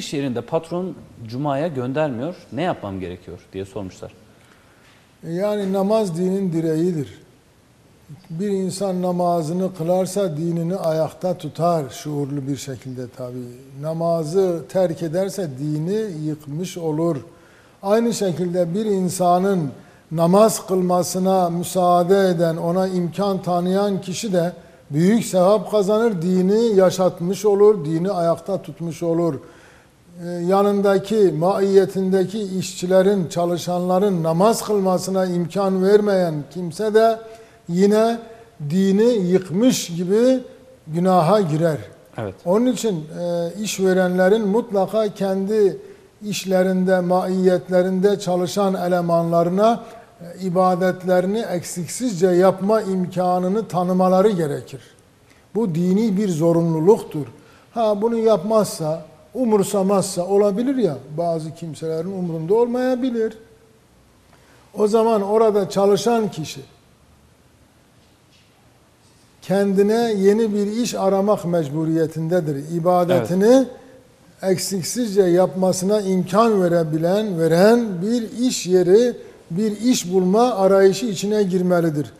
iş yerinde patron cumaya göndermiyor. Ne yapmam gerekiyor diye sormuşlar. Yani namaz dinin direğidir. Bir insan namazını kılarsa dinini ayakta tutar şuurlu bir şekilde tabi. Namazı terk ederse dini yıkmış olur. Aynı şekilde bir insanın namaz kılmasına müsaade eden, ona imkan tanıyan kişi de büyük sevap kazanır, dini yaşatmış olur, dini ayakta tutmuş olur. Ee, yanındaki, maiyetindeki işçilerin, çalışanların namaz kılmasına imkan vermeyen kimse de yine dini yıkmış gibi günaha girer. Evet. Onun için e, işverenlerin mutlaka kendi işlerinde, maiyetlerinde çalışan elemanlarına e, ibadetlerini eksiksizce yapma imkanını tanımaları gerekir. Bu dini bir zorunluluktur. Ha bunu yapmazsa, umursamazsa olabilir ya bazı kimselerin umurunda olmayabilir. O zaman orada çalışan kişi kendine yeni bir iş aramak mecburiyetindedir. İbadetini eksiksizce yapmasına imkan verebilen, veren bir iş yeri, bir iş bulma arayışı içine girmelidir.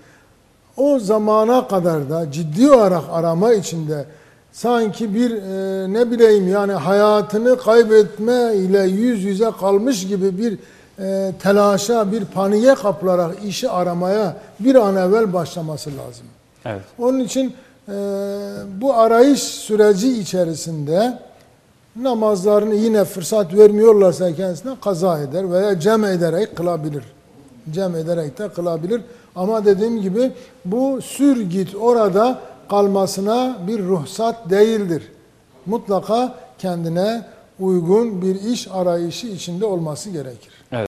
O zamana kadar da ciddi olarak arama içinde sanki bir e, ne bileyim yani hayatını kaybetme ile yüz yüze kalmış gibi bir e, telaşa, bir paniğe kapılarak işi aramaya bir an evvel başlaması lazım. Evet. Onun için e, bu arayış süreci içerisinde namazlarını yine fırsat vermiyorlarsa kendisine kaza eder veya cem ederek kılabilir. Cem ederek de kılabilir. Ama dediğim gibi bu sür git orada kalmasına bir ruhsat değildir. Mutlaka kendine uygun bir iş arayışı içinde olması gerekir.